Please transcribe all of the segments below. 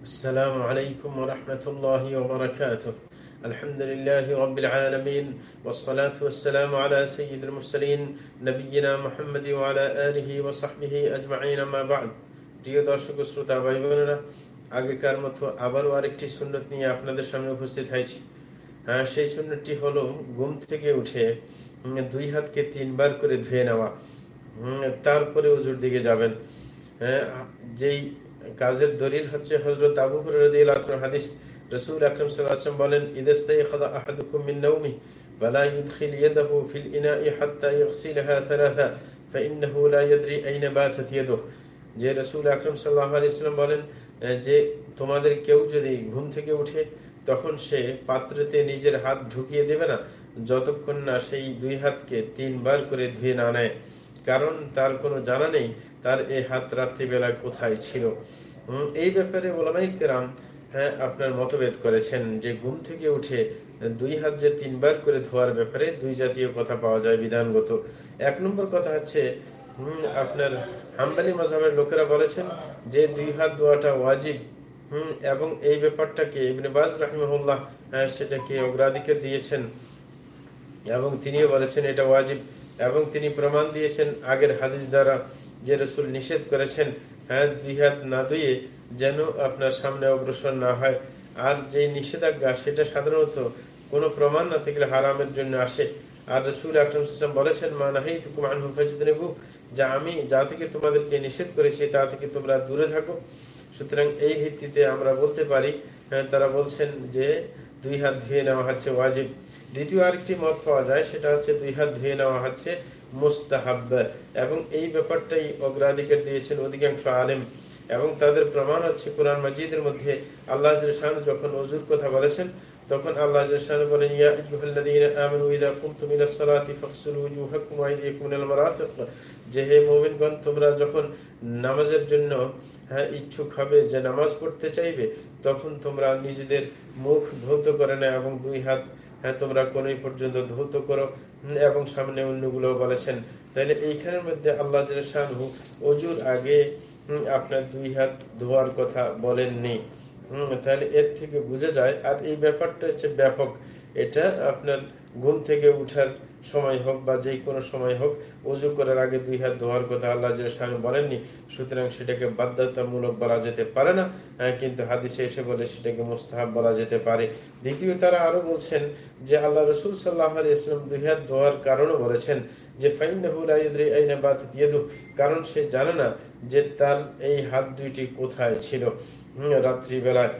السلام عليكم ورحمة الله وبركاته الحمد لله رب العالمين والصلاة والسلام على سيد المرسلين نبينا محمد وعلى آله وصحبه أجمعين ما بعد প্রিয় দর্শক ও শ্রোতা ভাই বোনেরা আগেকার মতো আবারও আরেকটি সুন্নত নিয়ে আপনাদের সামনে উপস্থিত হয়েছি হ্যাঁ সেই সুন্নতটি হলো ঘুম থেকে উঠে উম, দুই হাতকে তিনবার করে ধুয়ে নেওয়া উম, তারপরে উজুর দিকে যাবেন হ্যাঁ যেই কাজের দলিল হচ্ছে হজরত আবু হুরায়রা হাদিস রসুল আকরম সাল্লাম বলেন ইদাস্তাইখাযা আহাদুকুম মিন নাওমি ولا يدخل يده في الإناء حتى يغسلها ثلاثا فإنه لا يدري أين باتت يده যে রসুল আকরম সাল্লাহ আলাইসাল্লাম বলেন আহ, যে তোমাদের কেউ যদি ঘুম থেকে উঠে তখন সে পাত্রতে নিজের হাত ঢুকিয়ে দেবে না যতক্ষণ না সেই দুই হাতকে তিনবার করে ধুয়ে না নেয় কারণ তার কোনো জানা নেই তার এই হাত রাত্রিবেলা কোথায় ছিল হুম, এই ব্যাপারে ওলামাই কেরাম হ্যাঁ আপনার মতভেদ করেছেন যে ঘুম থেকে উঠে দুই হাত যে তিনবার করে ধোয়ার ব্যাপারে দুই জাতীয় কথা পাওয়া যায় বিধানগত। এক নম্বর কথা হচ্ছে আপনার হাম্বালি মজাবের লোকেরা বলেছেন যে দুই হাত ধোয়াটা ওয়াজিব। হম এবং এই ব্যাপারটাকে ইবনে বাজ হ্যাঁ, সেটাকে অগ্রাধিকার দিয়েছেন এবং তিনিও বলেছেন এটা ওয়াজিব এবং তিনি প্রমাণ দিয়েছেন আগের হাদিস দ্বারা। যে রসুল নিষেধ করেছেন হ্যাঁ দুই হাত না ধুয়ে যেন আপনার সামনে অগ্রসর না হয়। আর যে নিষেধাজ্ঞা সেটা সাধারণত কোনো প্রমাণ না থাকলে হারামের জন্য আসে। আর রসুল আকরম সাল্লাম বলেছেন মানাহি তুকুমান হুফাজিদনেবু যা আমি যা থেকে তোমাদেরকে নিষেধ করেছি তা থেকে তোমরা দূরে থাকো। সুতরাং এই ভিত্তিতে আমরা বলতে পারি হ্যাঁ, তারা বলছেন যে দুই হাত ধুয়ে নেওয়া হচ্ছে ওয়াজিব। দ্বিতীয় আরেকটি মত পাওয়া যায় সেটা হচ্ছে দুই হাত ধুয়ে নেওয়া হচ্ছে এবং এই ব্যাপারটাই অগ্রাধিকার দিয়েছেন অধিকাংশ আলেম। এবং তাদের প্রমাণ হচ্ছে কোরআন মাজিদের মধ্যে আল্লাহ যখন অজুর কথা বলেছেন, তখন আল্লাহ বলেন যে মুমিনগণ, তোমরা যখন নামাজের জন্য হ্যাঁ ইচ্ছুক হবে, যে নামাজ পড়তে চাইবে, তখন তোমরা নিজেদের মুখ ধৌত করে না এবং দুই হাত হ্যাঁ তোমরা কোনই পর্যন্ত ধৌত করো। এবং সামনে অন্যগুলো বলেছেন। তাহলে এইখানের মধ্যে আল্লাহ শাহু অজুর আগে আপনার দুই হাত ধোয়ার কথা বলেননি। তাহলে এর থেকে বোঝা যায়। আর এই ব্যাপারটা হচ্ছে ব্যাপক। এটা আপনার ঘুম থেকে উঠার সময় হোক বা যে কোনো সময় হোক অজু করার আগে দুই হাত ধোয়ার কথা আল্লাহ স্বামী বলেননি। সুতরাং সেটাকে বাধ্যতামূলক বলা যেতে পারে না কিন্তু হাদিসে এসে বলে সেটাকে মোস্তাহাব বলা যেতে পারে। দ্বিতীয় তারা আরও বলছেন যে আল্লাহ রসুল সাল্লাহ ইসলাম দুই হাত ধোয়ার কারণও বলেছেন যে কারণ সে জানে না যে তার এই হাত দুইটি কোথায় ছিল রাত্রিবেলায়।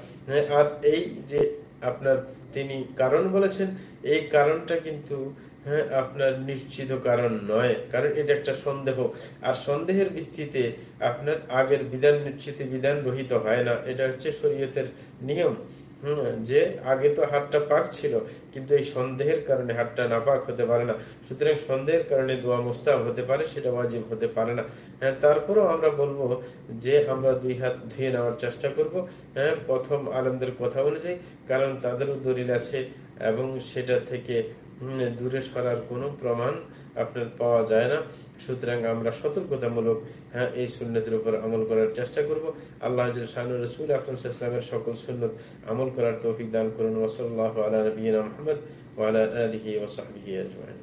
আর এই যে আপনার তিনি কারণ বলেছেন, এই কারণটা কিন্তু হ্যাঁ আপনার নিশ্চিত কারণ নয়। কারণ এটা একটা সন্দেহ। আর সন্দেহের ভিত্তিতে আপনার আগের বিধান নিশ্চিত বিধান রহিত হয় না। এটা হচ্ছে শরীয়তের নিয়ম। যে আগে তো হাতটা পাক ছিল, কিন্তু এই সন্দেহের কারণে হারটা না পাক হতে পারে না। সুতরাং সন্দেহের কারণে দোয়া মোস্তাব হতে পারে, সেটা ওয়াজিব হতে পারে না। হ্যাঁ তারপরেও আমরা বলব যে আমরা দুই হাত ধুয়ে নেওয়ার চেষ্টা করব। হ্যাঁ প্রথম আলমদের কথা অনুযায়ী, কারণ তাদেরও দলিল আছে এবং সেটা থেকে দূরে সরার কোনো প্রমাণ আপনার পাওয়া যায় না। সুতরাং আমরা সতর্কতামূলক হ্যাঁ এই সুন্নতের উপর আমল করার চেষ্টা করব। আল্লাহ রসুল আকরম ইসলামের সকল সুন্নত আমল করার তৌফিক দান করুন। ওসল্লাহ আলা নবীনা মোহাম্মদ ওয়ালা আলহি ওসাহি আজমাইন।